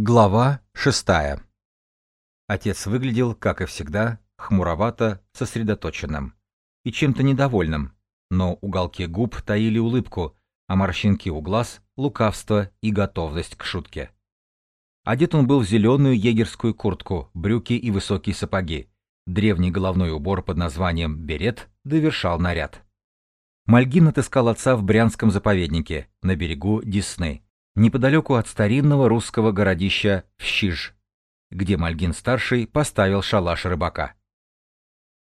Глава шестая. Отец выглядел, как и всегда, хмуровато, сосредоточенным и чем-то недовольным, но уголки губ таили улыбку, а морщинки у глаз — лукавство и готовность к шутке. Одет он был в зеленую егерскую куртку, брюки и высокие сапоги. Древний головной убор под названием «берет» довершал наряд. Мальгин отыскал отца в Брянском заповеднике, на берегу Десны неподалеку от старинного русского городища Вщиж, где Мальгин-старший поставил шалаш рыбака.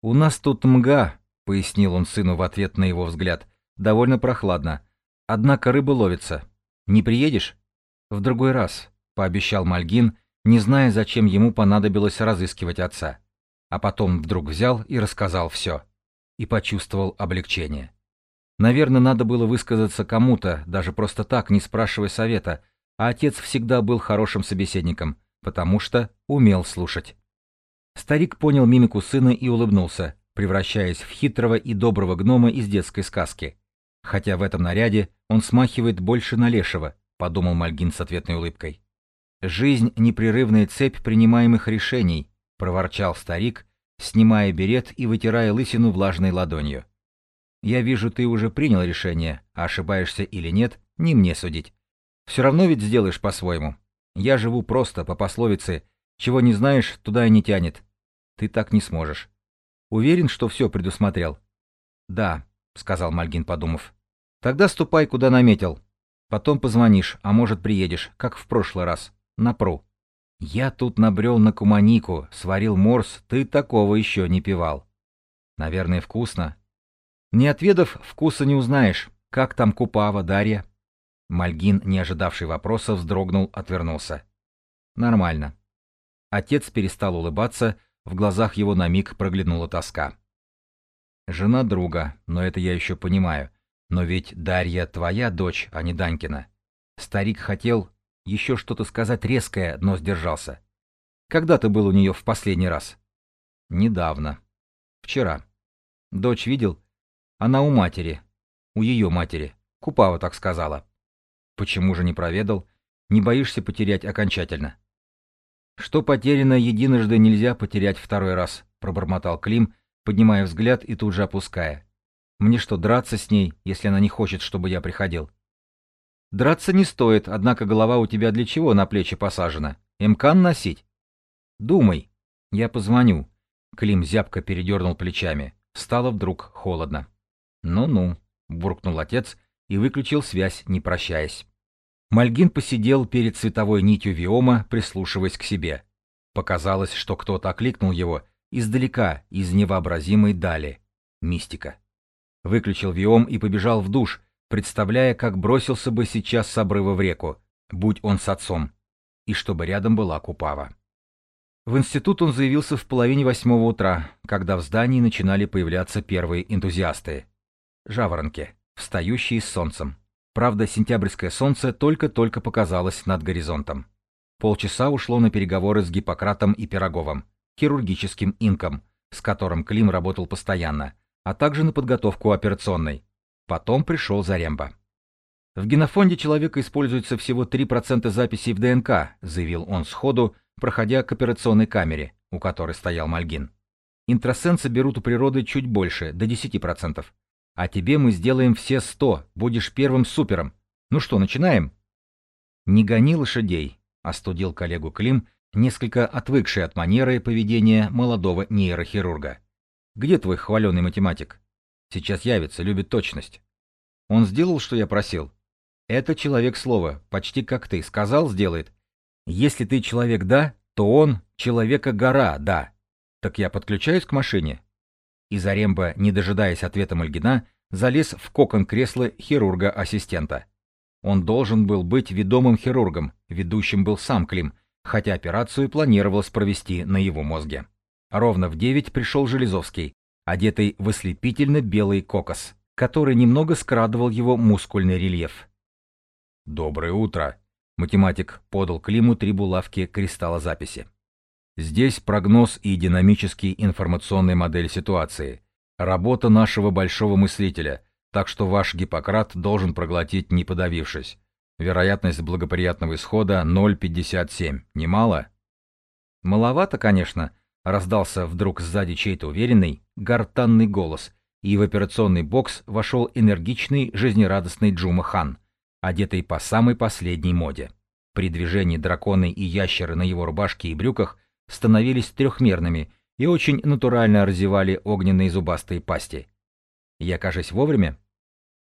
«У нас тут мга», — пояснил он сыну в ответ на его взгляд, — «довольно прохладно. Однако рыба ловится. Не приедешь?» «В другой раз», — пообещал Мальгин, не зная, зачем ему понадобилось разыскивать отца. А потом вдруг взял и рассказал все. И почувствовал облегчение. Наверное, надо было высказаться кому-то, даже просто так, не спрашивая совета, а отец всегда был хорошим собеседником, потому что умел слушать. Старик понял мимику сына и улыбнулся, превращаясь в хитрого и доброго гнома из детской сказки. Хотя в этом наряде он смахивает больше на лешего, подумал Мальгин с ответной улыбкой. «Жизнь — непрерывная цепь принимаемых решений», — проворчал старик, снимая берет и вытирая лысину влажной ладонью. Я вижу, ты уже принял решение, а ошибаешься или нет, не мне судить. Все равно ведь сделаешь по-своему. Я живу просто, по пословице, чего не знаешь, туда и не тянет. Ты так не сможешь. Уверен, что все предусмотрел? Да, сказал Мальгин, подумав. Тогда ступай, куда наметил. Потом позвонишь, а может приедешь, как в прошлый раз, на пру. Я тут набрел на куманику, сварил морс, ты такого еще не пивал. Наверное, вкусно, не отведав, вкуса не узнаешь. Как там Купава, Дарья? Мальгин, не ожидавший вопроса, вздрогнул, отвернулся. Нормально. Отец перестал улыбаться, в глазах его на миг проглянула тоска. Жена друга, но это я еще понимаю. Но ведь Дарья твоя дочь, а не Данькина. Старик хотел еще что-то сказать резкое, но сдержался. Когда ты был у нее в последний раз? Недавно. Вчера. Дочь видел? Она у матери. У ее матери. Купава так сказала. Почему же не проведал? Не боишься потерять окончательно? Что потеряно единожды нельзя потерять второй раз, пробормотал Клим, поднимая взгляд и тут же опуская. Мне что, драться с ней, если она не хочет, чтобы я приходил? Драться не стоит, однако голова у тебя для чего на плечи посажена? Эмкан носить? Думай. Я позвоню. Клим зябко передернул плечами. Стало вдруг холодно. «Ну-ну», — буркнул отец и выключил связь, не прощаясь. Мальгин посидел перед световой нитью Виома, прислушиваясь к себе. Показалось, что кто-то окликнул его издалека, из невообразимой дали. Мистика. Выключил Виом и побежал в душ, представляя, как бросился бы сейчас с обрыва в реку, будь он с отцом, и чтобы рядом была Купава. В институт он заявился в половине восьмого утра, когда в здании начинали появляться первые энтузиасты. Жаворонки, встающие с солнцем. Правда, сентябрьское солнце только-только показалось над горизонтом. Полчаса ушло на переговоры с Гиппократом и Пироговым, хирургическим инком, с которым Клим работал постоянно, а также на подготовку операционной. Потом пришел Заремба. В генофонде человека используется всего 3% записей в ДНК, заявил он сходу, проходя к операционной камере, у которой стоял Мальгин. Интросенсы берут у природы чуть больше, до 10%. А тебе мы сделаем все сто, будешь первым супером. Ну что, начинаем?» «Не гони лошадей», — остудил коллегу Клим, несколько отвыкший от манеры поведения молодого нейрохирурга. «Где твой хваленый математик? Сейчас явится, любит точность». Он сделал, что я просил. Это человек слова, почти как ты. Сказал, сделает. Если ты человек «да», то он человека-гора «да». Так я подключаюсь к машине. И Заремба, не дожидаясь ответа Мальгина, залез в кокон кресла хирурга-ассистента. Он должен был быть ведомым хирургом, ведущим был сам Клим, хотя операцию планировалось провести на его мозге. Ровно в девять пришел Железовский, одетый в ослепительно белый кокос, который немного скрадывал его мускульный рельеф. «Доброе утро!» — математик подал Климу три булавки кристалла записи. Здесь прогноз и динамический информационная модель ситуации. Работа нашего большого мыслителя, так что ваш Гиппократ должен проглотить, не подавившись. Вероятность благоприятного исхода 0,57. Немало? Маловато, конечно, раздался вдруг сзади чей-то уверенный, гортанный голос, и в операционный бокс вошел энергичный, жизнерадостный Джума Хан, одетый по самой последней моде. При движении драконы и ящеры на его рубашке и брюках становились трехмерными и очень натурально разевали огненные зубастые пасти. Я, кажись, вовремя?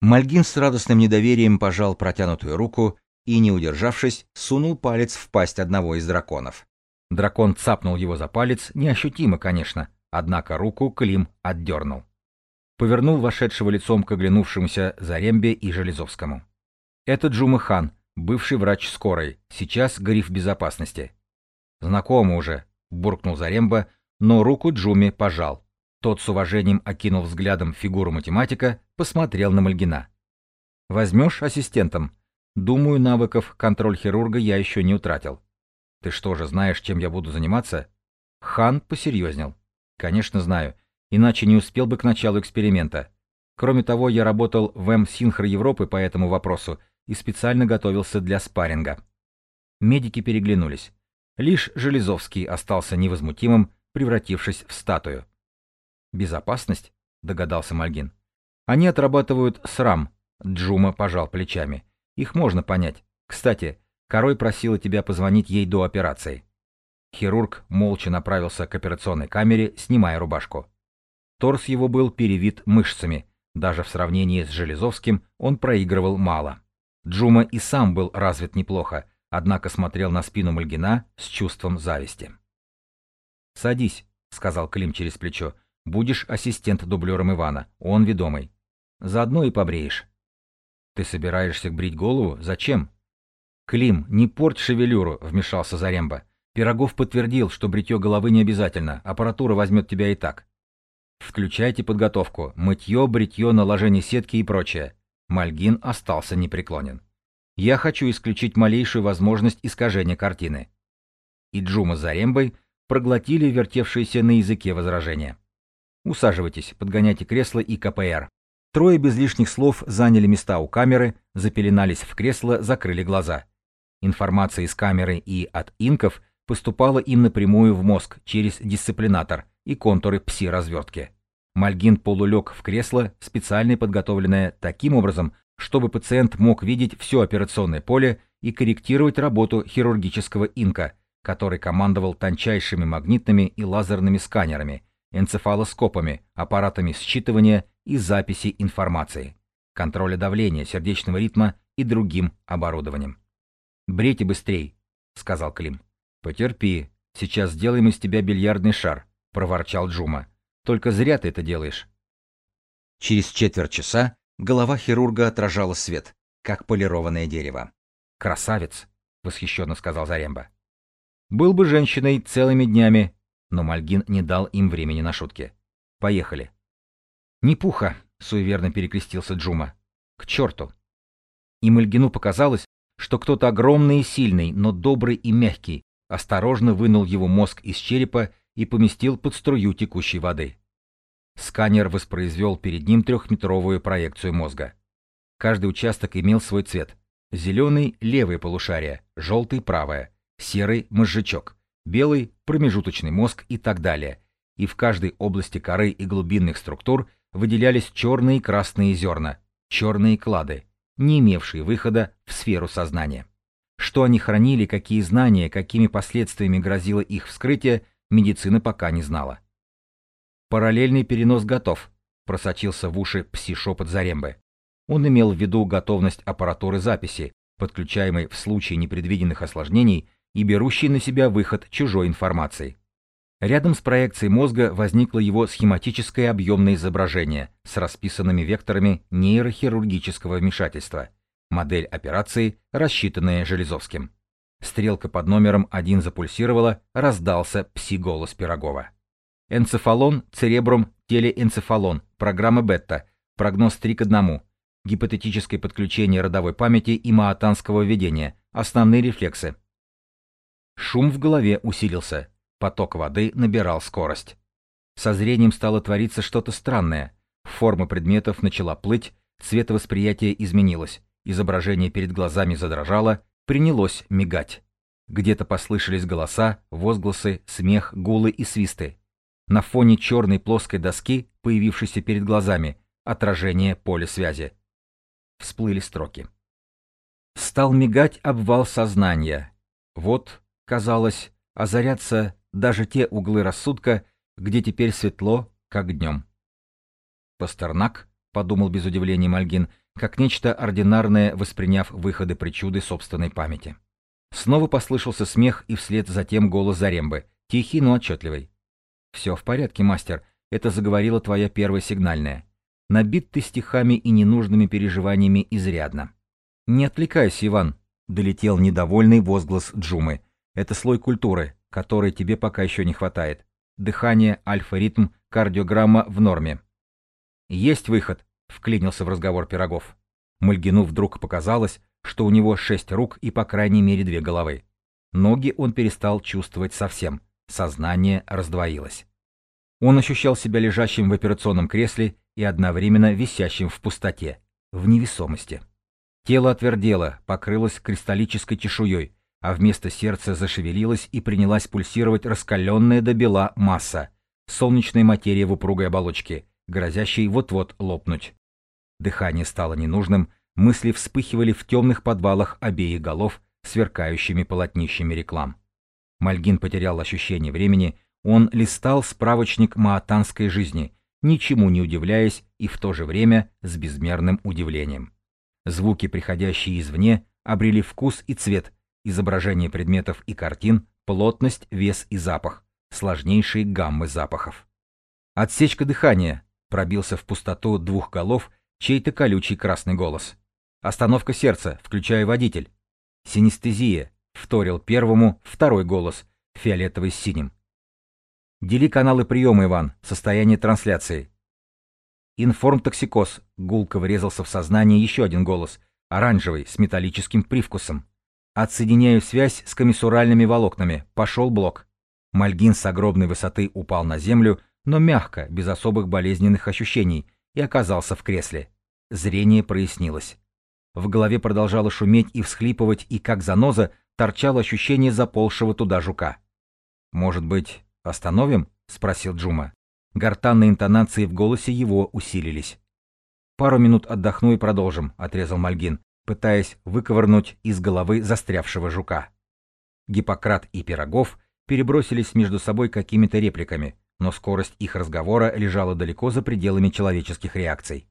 Мальгин с радостным недоверием пожал протянутую руку и, не удержавшись, сунул палец в пасть одного из драконов. Дракон цапнул его за палец, неощутимо, конечно, однако руку Клим отдернул. Повернул вошедшего лицом к оглянувшемуся Зарембе и Железовскому. Это Джума Хан, бывший врач скорой, сейчас гриф безопасности. Знакомо уже, буркнул Заремба, но руку Джуми пожал. Тот с уважением окинул взглядом фигуру математика, посмотрел на Мальгина. «Возьмешь ассистентом? Думаю, навыков контроль хирурга я еще не утратил. Ты что же знаешь, чем я буду заниматься?» Хан посерьезнел. «Конечно знаю, иначе не успел бы к началу эксперимента. Кроме того, я работал в М-Синхро Европы по этому вопросу и специально готовился для спарринга». Медики переглянулись. Лишь Железовский остался невозмутимым, превратившись в статую. «Безопасность?» — догадался Мальгин. «Они отрабатывают срам», — Джума пожал плечами. «Их можно понять. Кстати, Корой просила тебя позвонить ей до операции». Хирург молча направился к операционной камере, снимая рубашку. Торс его был перевит мышцами. Даже в сравнении с Железовским он проигрывал мало. Джума и сам был развит неплохо, однако смотрел на спину Мальгина с чувством зависти. «Садись», — сказал Клим через плечо. «Будешь ассистент-дублером Ивана, он ведомый. Заодно и побреешь». «Ты собираешься брить голову? Зачем?» «Клим, не порть шевелюру», — вмешался Заремба. Пирогов подтвердил, что бритье головы не обязательно, аппаратура возьмет тебя и так. Включайте подготовку, мытье, бритье, наложение сетки и прочее. Мальгин остался непреклонен. Я хочу исключить малейшую возможность искажения картины. И Джума с Зарембой проглотили вертевшиеся на языке возражения. Усаживайтесь, подгоняйте кресло и КПР. Трое без лишних слов заняли места у камеры, запеленались в кресло, закрыли глаза. Информация из камеры и от инков поступала им напрямую в мозг через дисциплинатор и контуры пси-развертки. Мальгин полулег в кресло, специально подготовленное таким образом, чтобы пациент мог видеть все операционное поле и корректировать работу хирургического инка, который командовал тончайшими магнитными и лазерными сканерами, энцефалоскопами, аппаратами считывания и записи информации, контроля давления, сердечного ритма и другим оборудованием. «Брейте быстрей», — сказал Клим. «Потерпи, сейчас сделаем из тебя бильярдный шар», — проворчал Джума. «Только зря ты это делаешь». Через четверть часа Голова хирурга отражала свет, как полированное дерево. «Красавец!» — восхищенно сказал Заремба. «Был бы женщиной целыми днями», но Мальгин не дал им времени на шутки. «Поехали». «Не пуха!» — суеверно перекрестился Джума. «К черту!» И Мальгину показалось, что кто-то огромный и сильный, но добрый и мягкий, осторожно вынул его мозг из черепа и поместил под струю текущей воды. Сканер воспроизвел перед ним трехметровую проекцию мозга. Каждый участок имел свой цвет. Зеленый – левое полушарие, желтый – правое, серый – мозжечок, белый – промежуточный мозг и так далее. И в каждой области коры и глубинных структур выделялись черные и красные зерна, черные клады, не имевшие выхода в сферу сознания. Что они хранили, какие знания, какими последствиями грозило их вскрытие, медицина пока не знала. Параллельный перенос готов, просочился в уши пси-шепот Зарембы. Он имел в виду готовность аппаратуры записи, подключаемой в случае непредвиденных осложнений и берущей на себя выход чужой информации. Рядом с проекцией мозга возникло его схематическое объемное изображение с расписанными векторами нейрохирургического вмешательства. Модель операции, рассчитанная Железовским. Стрелка под номером 1 запульсировала, раздался пси-голос Пирогова. Энцефалон, церебрум, телеэнцефалон, программа бета, прогноз 3 к 1, гипотетическое подключение родовой памяти и маатанского введения, основные рефлексы. Шум в голове усилился, поток воды набирал скорость. Со зрением стало твориться что-то странное, форма предметов начала плыть, цветовосприятие изменилось, Изображение перед глазами задрожало, принялось мигать. Где-то послышались голоса, возгласы, смех, гулы и свисты. На фоне черной плоской доски, появившейся перед глазами, отражение поля связи. Всплыли строки. Стал мигать обвал сознания. Вот, казалось, озарятся даже те углы рассудка, где теперь светло, как днем. Пастернак, подумал без удивления Мальгин, как нечто ординарное, восприняв выходы причуды собственной памяти. Снова послышался смех и вслед затем голос Зарембы, тихий, но отчетливый. «Все в порядке, мастер, это заговорила твоя первая сигнальная. Набит ты стихами и ненужными переживаниями изрядно». «Не отвлекайся, Иван», — долетел недовольный возглас Джумы. «Это слой культуры, которой тебе пока еще не хватает. Дыхание, альфа-ритм, кардиограмма в норме». «Есть выход», — вклинился в разговор Пирогов. Мальгину вдруг показалось, что у него шесть рук и по крайней мере две головы. Ноги он перестал чувствовать совсем, сознание раздвоилось. Он ощущал себя лежащим в операционном кресле и одновременно висящим в пустоте, в невесомости. Тело отвердело, покрылось кристаллической чешуей, а вместо сердца зашевелилась и принялась пульсировать раскаленная до бела масса, солнечная материя в упругой оболочке, грозящей вот-вот лопнуть. Дыхание стало ненужным, мысли вспыхивали в темных подвалах обеих голов, сверкающими полотнищами реклам. Мальгин потерял ощущение времени, он листал справочник маатанской жизни, ничему не удивляясь и в то же время с безмерным удивлением. Звуки, приходящие извне, обрели вкус и цвет, изображение предметов и картин, плотность, вес и запах, сложнейшие гаммы запахов. Отсечка дыхания пробился в пустоту двух голов чей-то колючий красный голос. Остановка сердца, включая водитель. Синестезия, вторил первому второй голос, фиолетовый с синим. Дели каналы приема, Иван, состояние трансляции. Информтоксикоз, гулко врезался в сознание еще один голос, оранжевый, с металлическим привкусом. Отсоединяю связь с комиссуральными волокнами, пошел блок. Мальгин с огромной высоты упал на землю, но мягко, без особых болезненных ощущений, и оказался в кресле. Зрение прояснилось. В голове продолжало шуметь и всхлипывать, и как заноза торчало ощущение заползшего туда жука. «Может быть, остановим?» — спросил Джума. Гортанные интонации в голосе его усилились. «Пару минут отдохну и продолжим», — отрезал Мальгин, пытаясь выковырнуть из головы застрявшего жука. Гиппократ и Пирогов перебросились между собой какими-то репликами, но скорость их разговора лежала далеко за пределами человеческих реакций.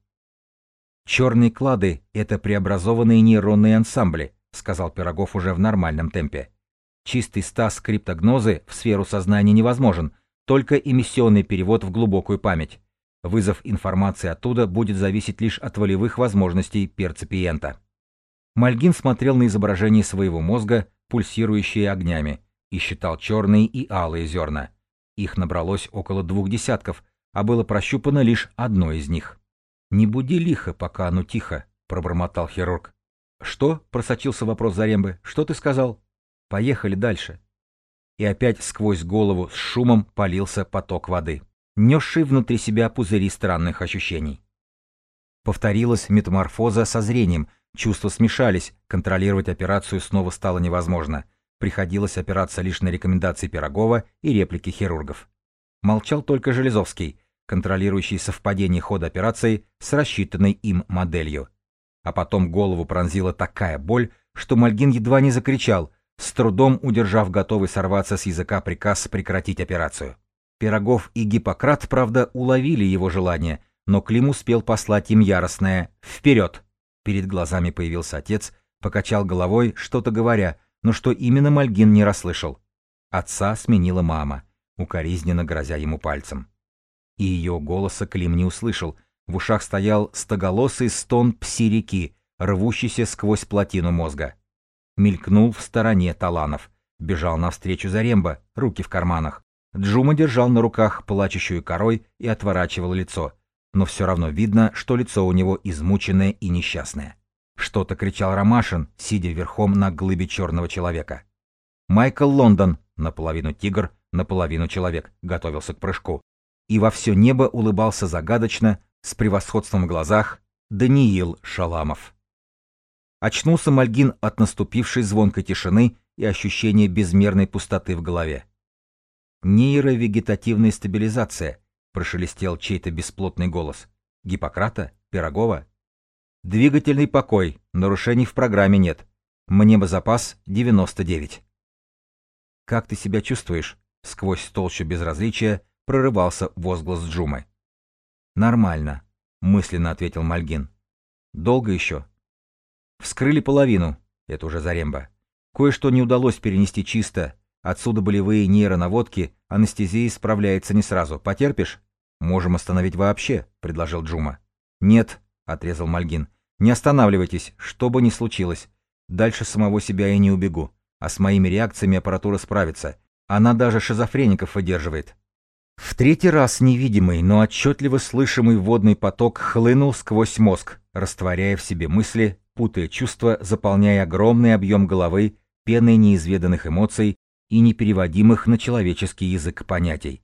«Черные клады — это преобразованные нейронные ансамбли», — сказал Пирогов уже в нормальном темпе. «Чистый стас криптогнозы в сферу сознания невозможен, только эмиссионный перевод в глубокую память. Вызов информации оттуда будет зависеть лишь от волевых возможностей перцепиента». Мальгин смотрел на изображение своего мозга, пульсирующие огнями, и считал черные и алые зерна. Их набралось около двух десятков, а было прощупано лишь одно из них. «Не буди лихо, пока оно тихо», — пробормотал хирург. «Что?» — просочился вопрос Зарембы. «Что ты сказал?» «Поехали дальше». И опять сквозь голову с шумом полился поток воды, несший внутри себя пузыри странных ощущений. Повторилась метаморфоза со зрением, чувства смешались, контролировать операцию снова стало невозможно. Приходилось опираться лишь на рекомендации Пирогова и реплики хирургов. Молчал только Железовский, контролирующий совпадение хода операции с рассчитанной им моделью. А потом голову пронзила такая боль, что Мальгин едва не закричал, с трудом удержав готовый сорваться с языка приказ прекратить операцию. Пирогов и Гиппократ, правда, уловили его желание, но Клим успел послать им яростное «Вперед!». Перед глазами появился отец, покачал головой, что-то говоря, но что именно Мальгин не расслышал. Отца сменила мама, укоризненно грозя ему пальцем и ее голоса Клим не услышал. В ушах стоял стоголосый стон пси-реки, рвущийся сквозь плотину мозга. Мелькнул в стороне Таланов. Бежал навстречу Заремба, руки в карманах. Джума держал на руках плачущую корой и отворачивал лицо. Но все равно видно, что лицо у него измученное и несчастное. Что-то кричал Ромашин, сидя верхом на глыбе черного человека. Майкл Лондон, наполовину тигр, наполовину человек, готовился к прыжку и во все небо улыбался загадочно, с превосходством в глазах, Даниил Шаламов. Очнулся Мальгин от наступившей звонкой тишины и ощущения безмерной пустоты в голове. «Нейровегетативная стабилизация», — прошелестел чей-то бесплотный голос. «Гиппократа? Пирогова?» «Двигательный покой, нарушений в программе нет. Мнемозапас 99». «Как ты себя чувствуешь?» — сквозь толщу безразличия прорывался возглас Джумы. «Нормально», — мысленно ответил Мальгин. «Долго еще?» Вскрыли половину, это уже Заремба. Кое-что не удалось перенести чисто, отсюда болевые нейронаводки, анестезия справляется не сразу. Потерпишь? Можем остановить вообще, предложил Джума. Нет, отрезал Мальгин. Не останавливайтесь, что бы ни случилось. Дальше самого себя я не убегу. А с моими реакциями аппаратура справится. Она даже шизофреников выдерживает. В третий раз невидимый, но отчетливо слышимый водный поток хлынул сквозь мозг, растворяя в себе мысли, путая чувства, заполняя огромный объем головы пеной неизведанных эмоций и непереводимых на человеческий язык понятий.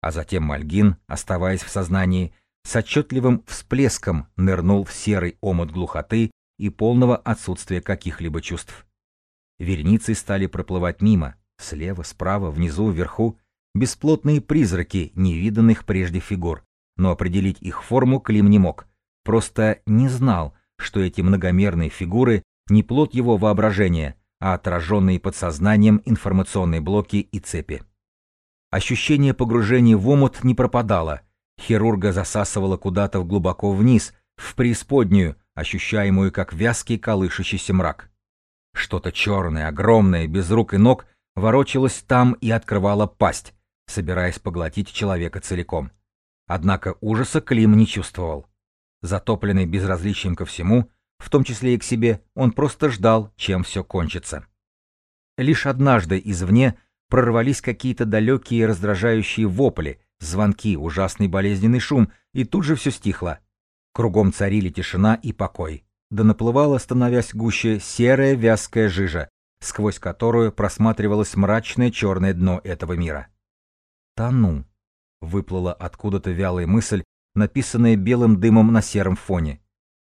А затем Мальгин, оставаясь в сознании, с отчетливым всплеском нырнул в серый омут глухоты и полного отсутствия каких-либо чувств. Вереницей стали проплывать мимо, слева, справа, внизу, вверху, бесплотные призраки невиданных прежде фигур, но определить их форму Клим не мог, просто не знал, что эти многомерные фигуры не плод его воображения, а отраженные подсознанием информационные блоки и цепи. Ощущение погружения в омут не пропадало, хирурга засасывало куда-то глубоко вниз, в преисподнюю, ощущаемую как вязкий колышущийся мрак. Что-то черное, огромное, без рук и ног, ворочалось там и открывало пасть, собираясь поглотить человека целиком. Однако ужаса Клим не чувствовал. Затопленный безразличием ко всему, в том числе и к себе, он просто ждал, чем все кончится. Лишь однажды извне прорвались какие-то далекие раздражающие вопли, звонки, ужасный болезненный шум, и тут же все стихло. Кругом царили тишина и покой. Да наплывала, становясь гуще, серая вязкая жижа, сквозь которую просматривалось мрачное черное дно этого мира. «Тону», — выплыла откуда-то вялая мысль, написанное белым дымом на сером фоне.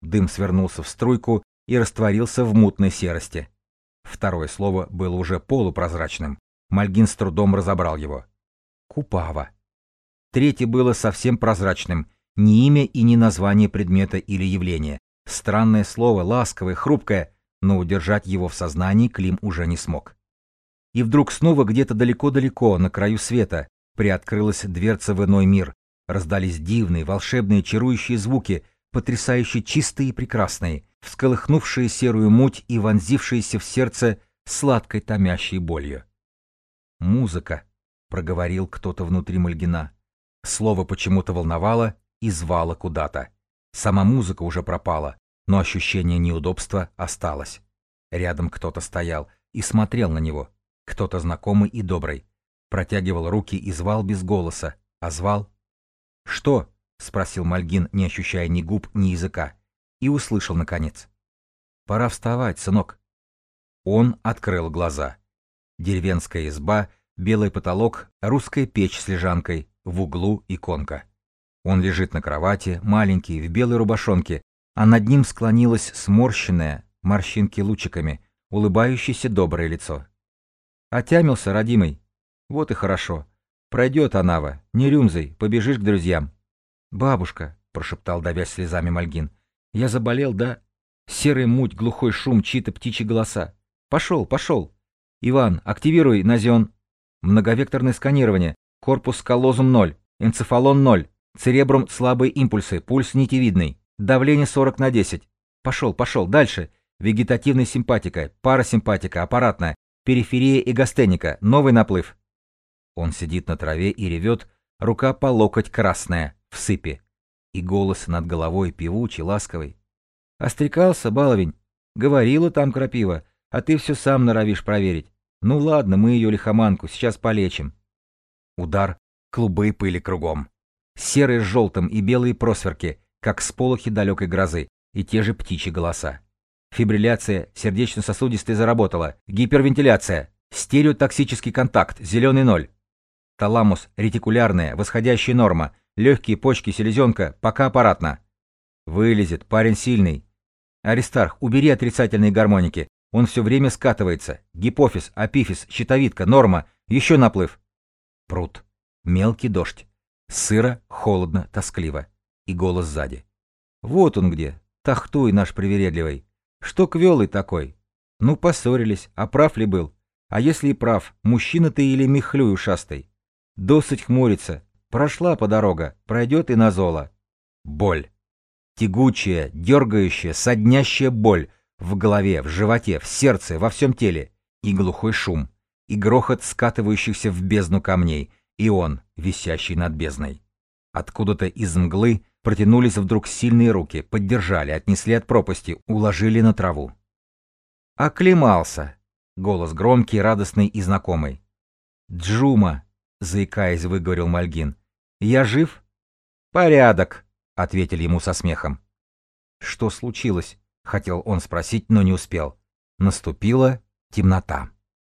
Дым свернулся в струйку и растворился в мутной серости. Второе слово было уже полупрозрачным. Мальгин с трудом разобрал его. Купава. Третье было совсем прозрачным. Ни имя и ни название предмета или явления. Странное слово, ласковое, хрупкое, но удержать его в сознании Клим уже не смог. И вдруг снова где-то далеко-далеко, на краю света, приоткрылась дверца в иной мир, Раздались дивные, волшебные, чарующие звуки, потрясающе чистые и прекрасные, всколыхнувшие серую муть и вонзившиеся в сердце сладкой томящей болью. «Музыка», — проговорил кто-то внутри Мальгина. Слово почему-то волновало и звало куда-то. Сама музыка уже пропала, но ощущение неудобства осталось. Рядом кто-то стоял и смотрел на него, кто-то знакомый и добрый. Протягивал руки и звал без голоса, а звал «Что?» — спросил Мальгин, не ощущая ни губ, ни языка, и услышал наконец. «Пора вставать, сынок». Он открыл глаза. Деревенская изба, белый потолок, русская печь с лежанкой, в углу иконка. Он лежит на кровати, маленький, в белой рубашонке, а над ним склонилось сморщенное, морщинки лучиками, улыбающееся доброе лицо. Отямился, родимый. Вот и хорошо. Пройдет Анава, не рюмзай, побежишь к друзьям. Бабушка, прошептал, давясь слезами Мальгин. Я заболел, да? Серый муть, глухой шум, чьи-то птичьи голоса. Пошел, пошел. Иван, активируй назион. Многовекторное сканирование. Корпус коллозум 0. Энцефалон 0. Церебрум слабые импульсы, пульс нитевидный. Давление 40 на 10. Пошел, пошел, дальше. Вегетативная симпатика, парасимпатика, аппаратная, периферия и гастеника, новый наплыв. Он сидит на траве и ревет, рука по локоть красная, в сыпи. И голос над головой певучий, ласковый. «Острекался, баловень. Говорила там крапива, а ты все сам норовишь проверить. Ну ладно, мы ее лихоманку, сейчас полечим». Удар, клубы пыли кругом. Серые с желтым и белые просверки, как сполохи далекой грозы, и те же птичьи голоса. Фибрилляция сердечно-сосудистой заработала, гипервентиляция, стереотоксический контакт, зеленый ноль. Таламус, ретикулярная, восходящая норма, легкие почки, селезенка, пока аппаратно. Вылезет, парень сильный. Аристарх, убери отрицательные гармоники. Он все время скатывается. Гипофиз, апифиз, щитовидка, норма. Еще наплыв. Пруд. Мелкий дождь. Сыро, холодно, тоскливо. И голос сзади. Вот он где. Тахтуй наш привередливый. Что квелый такой? Ну, поссорились. А прав ли был? А если и прав, мужчина ты или мехлюй ушастый? Досыть хмурится. Прошла по дорога, пройдет и на золо. Боль. Тягучая, дергающая, соднящая боль в голове, в животе, в сердце, во всем теле. И глухой шум, и грохот скатывающихся в бездну камней, и он, висящий над бездной. Откуда-то из мглы протянулись вдруг сильные руки, поддержали, отнесли от пропасти, уложили на траву. «Оклемался!» — голос громкий, радостный и знакомый. «Джума!» — заикаясь, выговорил Мальгин. «Я жив?» «Порядок!» — ответили ему со смехом. «Что случилось?» — хотел он спросить, но не успел. Наступила темнота.